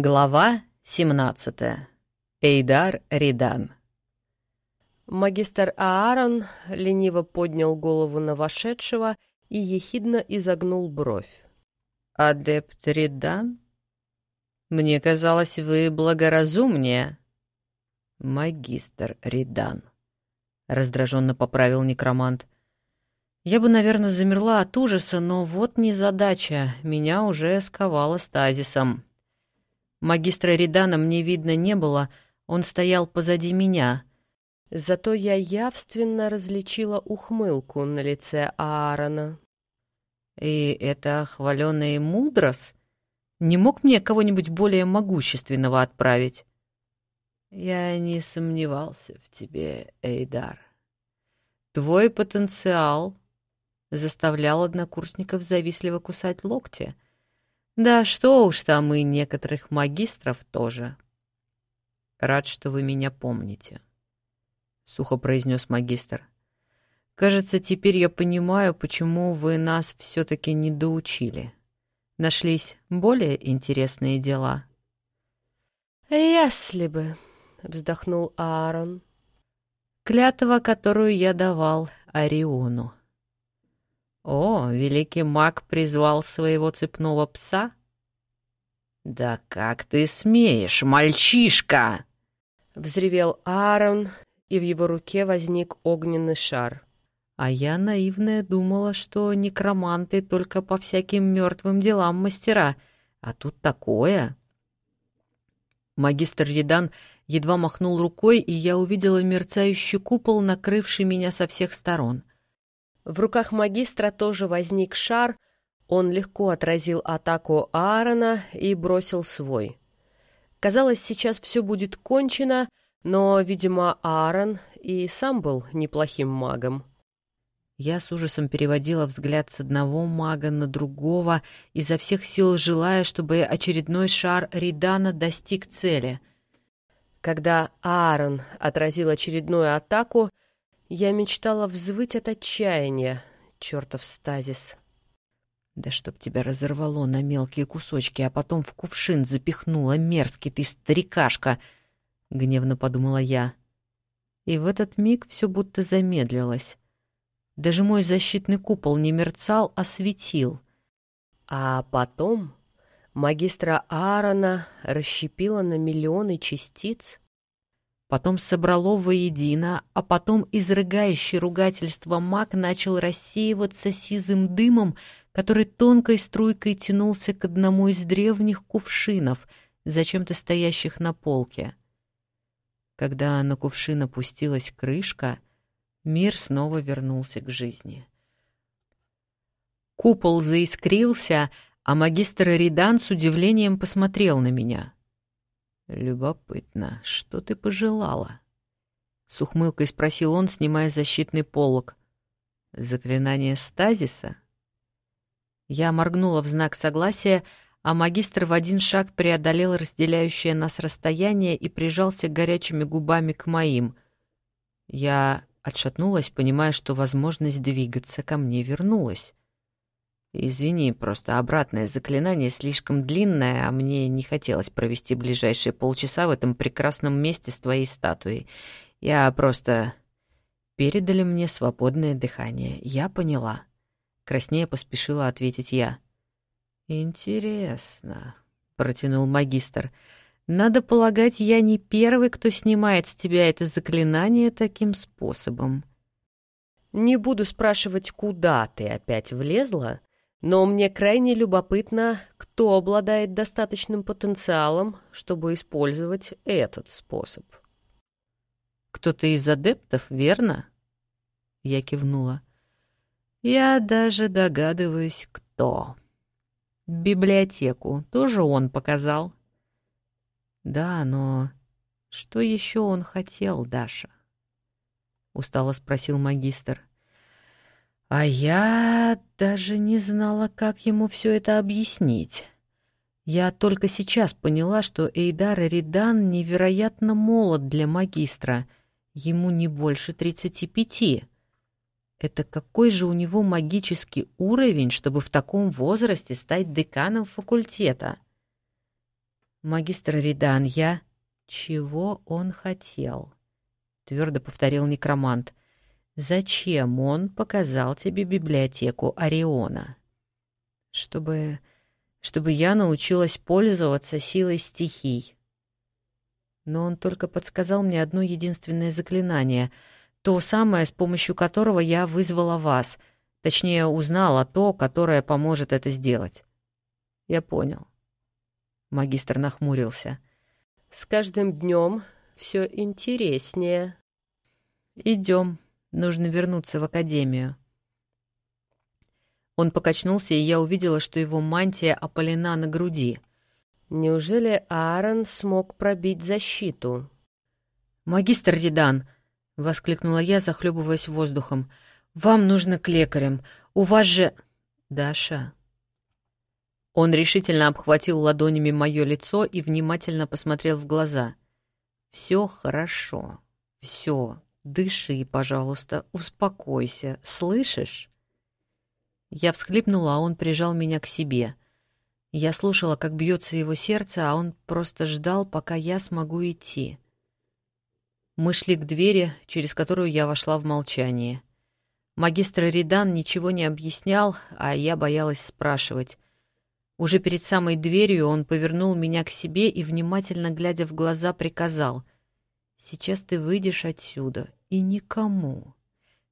Глава 17. Эйдар Ридан. Магистр Аарон лениво поднял голову на вошедшего и ехидно изогнул бровь. «Адепт Ридан? Мне казалось, вы благоразумнее». «Магистр Ридан», — раздраженно поправил некромант. «Я бы, наверное, замерла от ужаса, но вот незадача, меня уже сковало стазисом». Магистра Редана мне видно не было, он стоял позади меня. Зато я явственно различила ухмылку на лице Аарона. «И это хваленый Мудрос? Не мог мне кого-нибудь более могущественного отправить?» «Я не сомневался в тебе, Эйдар. Твой потенциал заставлял однокурсников завистливо кусать локти — да что уж там и некоторых магистров тоже. Рад, что вы меня помните, сухо произнес магистр. Кажется, теперь я понимаю, почему вы нас все-таки не доучили. Нашлись более интересные дела. Если бы, вздохнул Аарон. Клятва, которую я давал Ориону. О, великий маг призвал своего цепного пса? Да как ты смеешь, мальчишка! Взревел Аарон, и в его руке возник огненный шар. А я наивная думала, что некроманты только по всяким мертвым делам мастера, а тут такое. Магистр Едан едва махнул рукой, и я увидела мерцающий купол, накрывший меня со всех сторон. В руках магистра тоже возник шар, он легко отразил атаку Аарона и бросил свой. Казалось, сейчас все будет кончено, но, видимо, Аарон и сам был неплохим магом. Я с ужасом переводила взгляд с одного мага на другого, изо всех сил желая, чтобы очередной шар Ридана достиг цели. Когда Аарон отразил очередную атаку, я мечтала взвыть от отчаяния, чертов стазис. Да чтоб тебя разорвало на мелкие кусочки, а потом в кувшин запихнула, мерзкий ты старикашка, — гневно подумала я. И в этот миг все будто замедлилось. Даже мой защитный купол не мерцал, а светил. А потом магистра Аарона расщепила на миллионы частиц, потом собрало воедино, а потом изрыгающий ругательство маг начал рассеиваться сизым дымом, который тонкой струйкой тянулся к одному из древних кувшинов, зачем-то стоящих на полке. Когда на кувшин опустилась крышка, мир снова вернулся к жизни. Купол заискрился, а магистр Ридан с удивлением посмотрел на меня — «Любопытно, что ты пожелала?» С ухмылкой спросил он, снимая защитный полог. «Заклинание стазиса?» Я моргнула в знак согласия, а магистр в один шаг преодолел разделяющее нас расстояние и прижался горячими губами к моим. Я отшатнулась, понимая, что возможность двигаться ко мне вернулась. Извини, просто обратное заклинание слишком длинное, а мне не хотелось провести ближайшие полчаса в этом прекрасном месте с твоей статуей. Я просто... Передали мне свободное дыхание. Я поняла. Краснее поспешила ответить я. «Интересно», — протянул магистр. «Надо полагать, я не первый, кто снимает с тебя это заклинание таким способом». «Не буду спрашивать, куда ты опять влезла, но мне крайне любопытно, кто обладает достаточным потенциалом, чтобы использовать этот способ. «Кто-то из адептов, верно?» Я кивнула. «Я даже догадываюсь, кто. Библиотеку тоже он показал». «Да, но что еще он хотел, Даша?» — устало спросил магистр. А я даже не знала, как ему все это объяснить. Я только сейчас поняла, что Эйдар Ридан невероятно молод для магистра. Ему не больше тридцати пяти. Это какой же у него магический уровень, чтобы в таком возрасте стать деканом факультета? «Магистр Ридан, я...» «Чего он хотел?» — твердо повторил некромант. «Зачем он показал тебе библиотеку Ориона?» «Чтобы... чтобы я научилась пользоваться силой стихий». Но он только подсказал мне одно единственное заклинание, то самое, с помощью которого я вызвала вас, точнее, узнала то, которое поможет это сделать. Я понял. Магистр нахмурился. С каждым днем все интереснее. Идем. Нужно вернуться в академию. Он покачнулся, и я увидела, что его мантия опалена на груди. Неужели Аарон смог пробить защиту? «Магистр Редан!» — воскликнула я, захлебываясь воздухом. «Вам нужно к лекарям. У вас же...» «Даша...» Он решительно обхватил ладонями мое лицо и внимательно посмотрел в глаза. «Все хорошо. Все. Дыши, пожалуйста, успокойся. Слышишь?» Я всхлипнула, а он прижал меня к себе. Я слушала, как бьется его сердце, а он просто ждал, пока я смогу идти. Мы шли к двери, через которую я вошла в молчание. Магистр Ридан ничего не объяснял, а я боялась спрашивать. Уже перед самой дверью он повернул меня к себе и, внимательно глядя в глаза, приказал. «Сейчас ты выйдешь отсюда, и никому,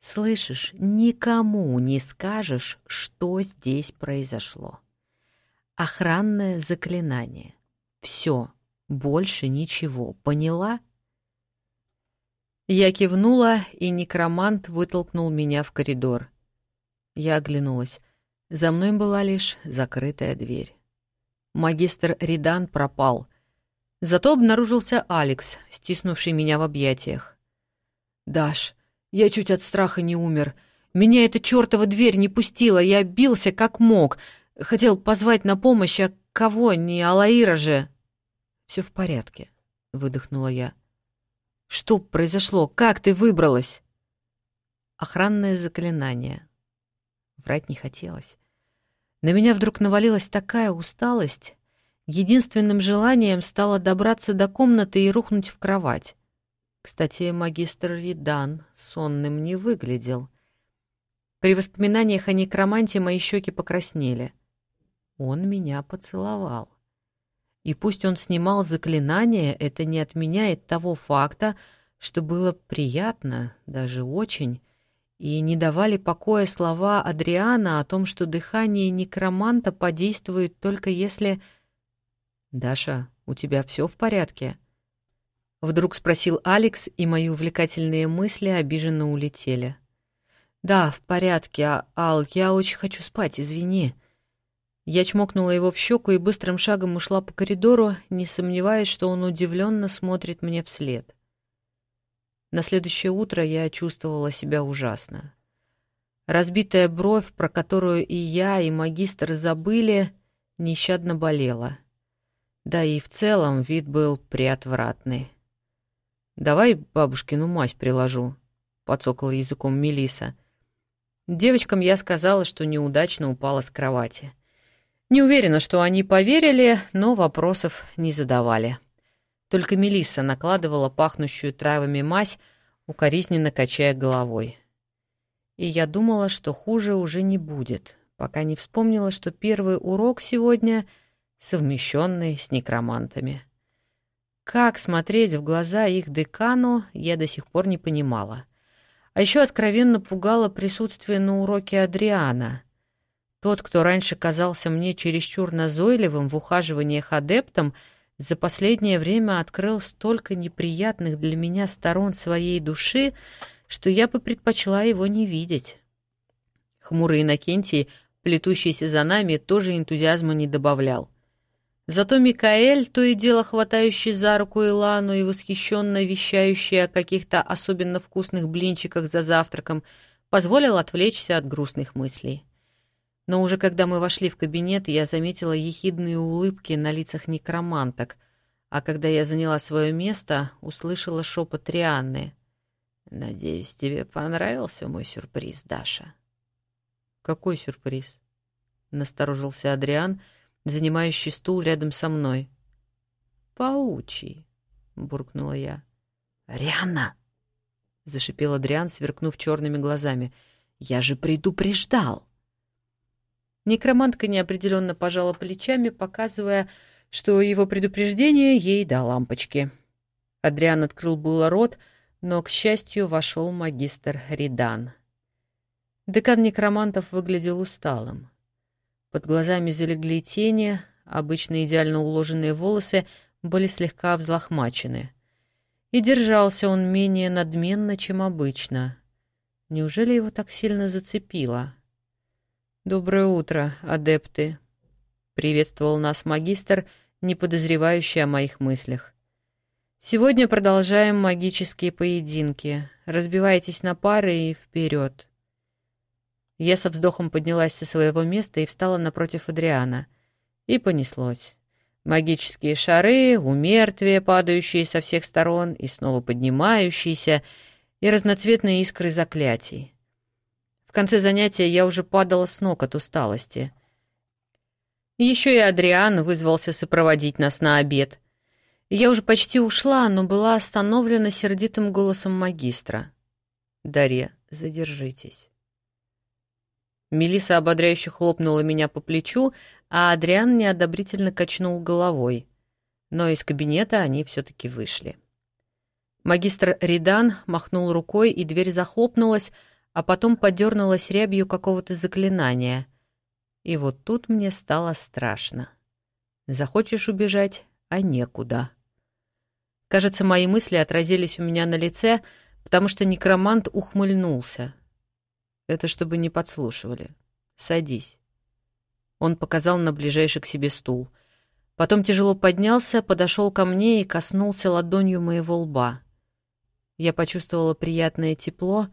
слышишь, никому не скажешь, что здесь произошло. Охранное заклинание. Все, больше ничего, поняла?» Я кивнула, и некромант вытолкнул меня в коридор. Я оглянулась. За мной была лишь закрытая дверь. Магистр Ридан пропал. Зато обнаружился Алекс, стиснувший меня в объятиях. «Даш, я чуть от страха не умер. Меня эта чертова дверь не пустила, я бился как мог. Хотел позвать на помощь, а кого, не Алаира же?» «Все в порядке», — выдохнула я. «Что произошло? Как ты выбралась?» Охранное заклинание. Врать не хотелось. На меня вдруг навалилась такая усталость. Единственным желанием стало добраться до комнаты и рухнуть в кровать. Кстати, магистр Ридан сонным не выглядел. При воспоминаниях о некроманте мои щеки покраснели. Он меня поцеловал. И пусть он снимал заклинание, это не отменяет того факта, что было приятно, даже очень, и не давали покоя слова Адриана о том, что дыхание некроманта подействует только если... «Даша, у тебя все в порядке?» Вдруг спросил Алекс, и мои увлекательные мысли обиженно улетели. «Да, в порядке, а, Ал, я очень хочу спать, извини». Я чмокнула его в щеку и быстрым шагом ушла по коридору, не сомневаясь, что он удивленно смотрит мне вслед. На следующее утро я чувствовала себя ужасно. Разбитая бровь, про которую и я, и магистр забыли, нещадно болела. Да и в целом вид был приотвратный. «Давай бабушкину мазь приложу», — подсокала языком Мелиса. Девочкам я сказала, что неудачно упала с кровати. Не уверена, что они поверили, но вопросов не задавали. Только Мелисса накладывала пахнущую травами мазь, укоризненно качая головой. И я думала, что хуже уже не будет, пока не вспомнила, что первый урок сегодня совмещенный с некромантами. Как смотреть в глаза их декану, я до сих пор не понимала. А еще откровенно пугало присутствие на уроке Адриана. Тот, кто раньше казался мне чересчур назойливым в ухаживаниях адептом, — за последнее время открыл столько неприятных для меня сторон своей души, что я бы предпочла его не видеть. Хмурый Иннокентий, плетущийся за нами, тоже энтузиазма не добавлял. Зато Микаэль, то и дело хватающий за руку Илану и восхищенно вещающий о каких-то особенно вкусных блинчиках за завтраком, позволил отвлечься от грустных мыслей. Но уже когда мы вошли в кабинет, я заметила ехидные улыбки на лицах некроманток, а когда я заняла свое место, услышала шепот Рианны. «Надеюсь, тебе понравился мой сюрприз, Даша?» «Какой сюрприз?» — насторожился Адриан, занимающий стул рядом со мной. Паучий, буркнула я. Рианна! зашипел Адриан, сверкнув черными глазами. Я же предупреждал. Некромантка неопределенно пожала плечами, показывая, что его предупреждение ей до лампочки. Адриан открыл было рот, но, к счастью, вошел магистр Ридан. Декан некромантов выглядел усталым. Под глазами залегли тени, обычно идеально уложенные волосы были слегка взлохмачены. И держался он менее надменно, чем обычно. Неужели его так сильно зацепило? «Доброе утро, адепты!» — приветствовал нас магистр, не подозревающий о моих мыслях. «Сегодня продолжаем магические поединки. Разбивайтесь на пары и вперед!» Я со вздохом поднялась со своего места и встала напротив Адриана. И понеслось. Магические шары, умертвия, падающие со всех сторон и снова поднимающиеся, и разноцветные искры заклятий. В конце занятия я уже падала с ног от усталости. Еще и Адриан вызвался сопроводить нас на обед. Я уже почти ушла, но была остановлена сердитым голосом магистра. «Дарья, задержитесь». Мелиса ободряюще хлопнула меня по плечу, а Адриан неодобрительно качнул головой. Но из кабинета они все-таки вышли. Магистр Ридан махнул рукой, и дверь захлопнулась, а потом подернулась рябью какого-то заклинания. И вот тут мне стало страшно. Захочешь убежать, а некуда. Кажется, мои мысли отразились у меня на лице, потому что некромант ухмыльнулся. Это чтобы не подслушивали. Садись. Он показал на ближайший к себе стул. Потом тяжело поднялся, подошел ко мне и коснулся ладонью моего лба. Я почувствовала приятное тепло,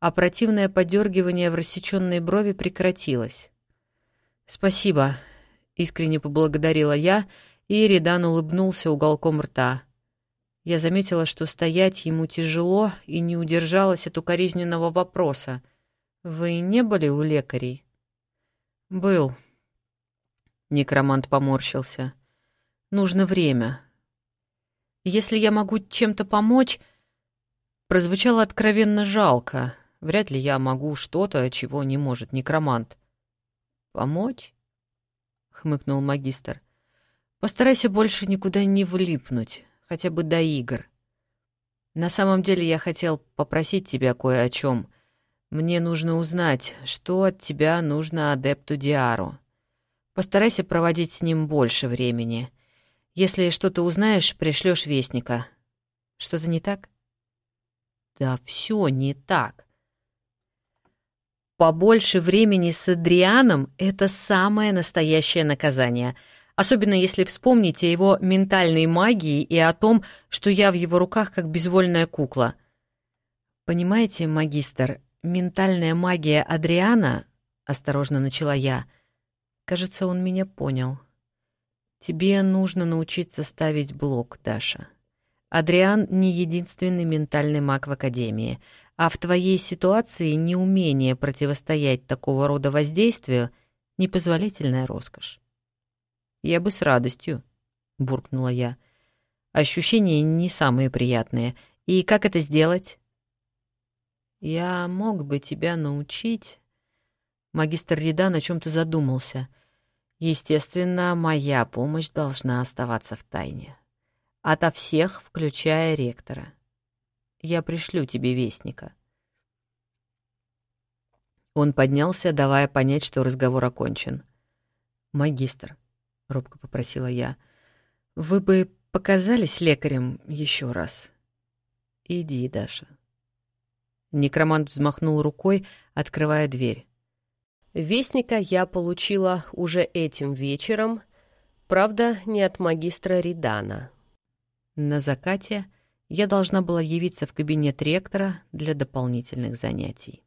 а противное подергивание в рассеченной брови прекратилось. «Спасибо», — искренне поблагодарила я, и Ридан улыбнулся уголком рта. Я заметила, что стоять ему тяжело, и не удержалась от укоризненного вопроса. «Вы не были у лекарей?» «Был», Некромант поморщился. Нужно время. Если я могу чем-то помочь, прозвучало откровенно жалко. Вряд ли я могу что-то, чего не может некромант. Помочь? хмыкнул магистр. Постарайся больше никуда не влипнуть, хотя бы до игр. На самом деле я хотел попросить тебя кое о чем. Мне нужно узнать, что от тебя нужно адепту Диару. Постарайся проводить с ним больше времени. Если что-то узнаешь, пришлешь вестника. Что-то не так? Да все не так. Побольше времени с Адрианом — это самое настоящее наказание. Особенно если вспомните его ментальной магии и о том, что я в его руках как безвольная кукла. Понимаете, магистр, ментальная магия Адриана, — осторожно начала я, — Кажется, он меня понял. Тебе нужно научиться ставить блок, Даша. Адриан не единственный ментальный маг в Академии, а в твоей ситуации неумение противостоять такого рода воздействию — непозволительная роскошь. «Я бы с радостью», — буркнула я. «Ощущения не самые приятные. И как это сделать?» «Я мог бы тебя научить...» Магистр Рида на чем-то задумался. Естественно, моя помощь должна оставаться в тайне. Ото всех, включая ректора. Я пришлю тебе вестника. Он поднялся, давая понять, что разговор окончен. «Магистр», — робко попросила я, — «вы бы показались лекарем еще раз?» «Иди, Даша». Некромант взмахнул рукой, открывая дверь. Вестника я получила уже этим вечером, правда, не от магистра Ридана. На закате я должна была явиться в кабинет ректора для дополнительных занятий.